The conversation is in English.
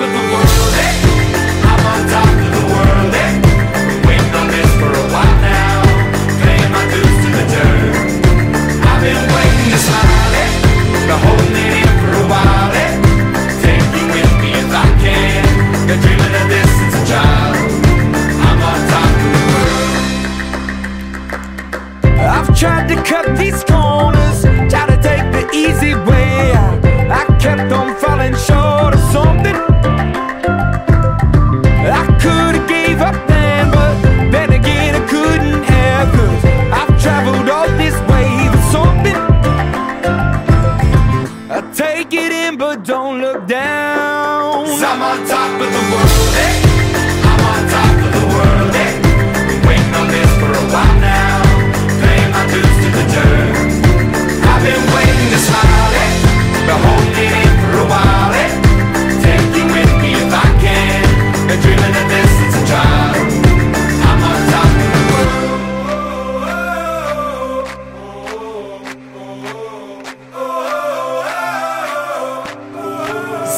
the but don't look down. i I'm on top of the world. Hey.